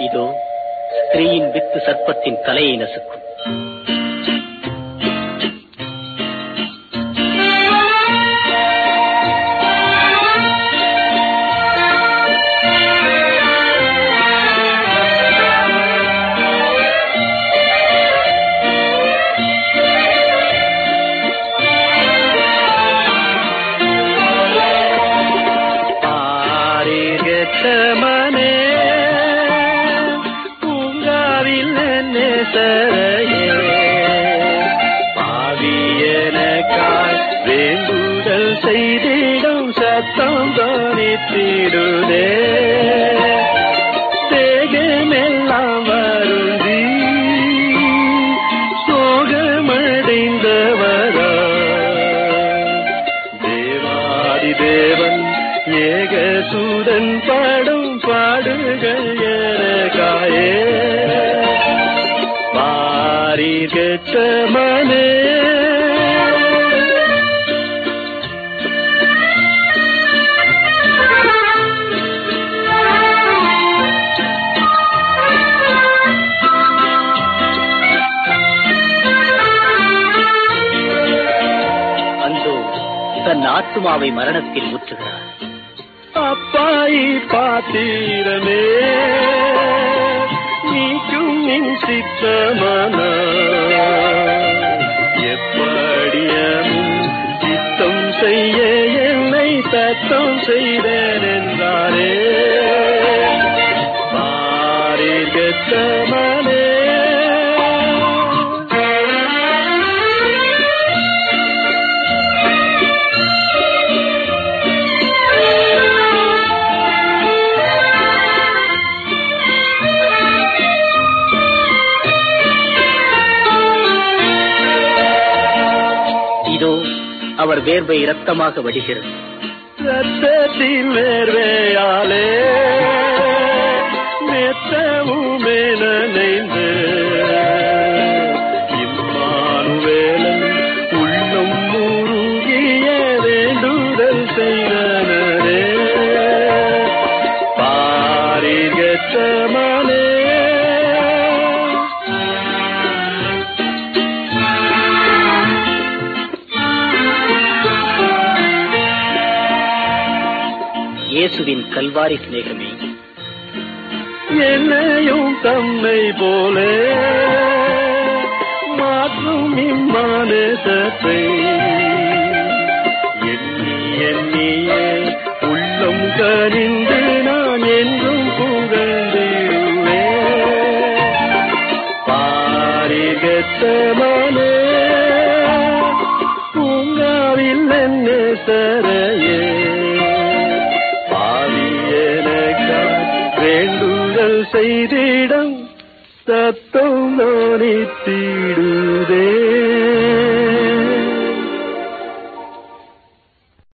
இதோ ஸ்திரீயின் வித்து சர்ப்பத்தின் தலையை நசுக்கும். பாவியனக்காய் வேண்டுதல் செய்திடும் சத்தம் தோணித்திடுதே தேகமெல்லாம் வருந்தி சோகமடைந்தவரா. தேவாதி தேவன் ஏகசூதன் பாடும் பாடுகள் எனக்காயே பாரிகச்சமனே அந்தோ தன் ஆத்துமாவை மரணத்தில் முற்றுகிறார். அப்பாயி பாத்திரமே நீக்கும் நின் சித்தமான. எப்படியமும் சித்தம் செய்ய என்னை தத்தம் செய்தேன் என்றாரே பாரிகத்தமனே அவர் வேர்வை இரத்தமாக வடிகிறது. ரத்தத்தின் வேர்வையாலே. இயேசுவின் கல்வாரி சிநேகமே. என்னையும் தம்மை போல மாற்றும் இம்மானேசத்தை எண்ணி எண்ணியே உள்ளம் கரிந்து நான் என்றும் புகழ்ந்திடுவே. பாரிகத்தமனே பூங்காவில் என்ன சரையே. செய்திடம் சத்தம் நோனித்திடுதே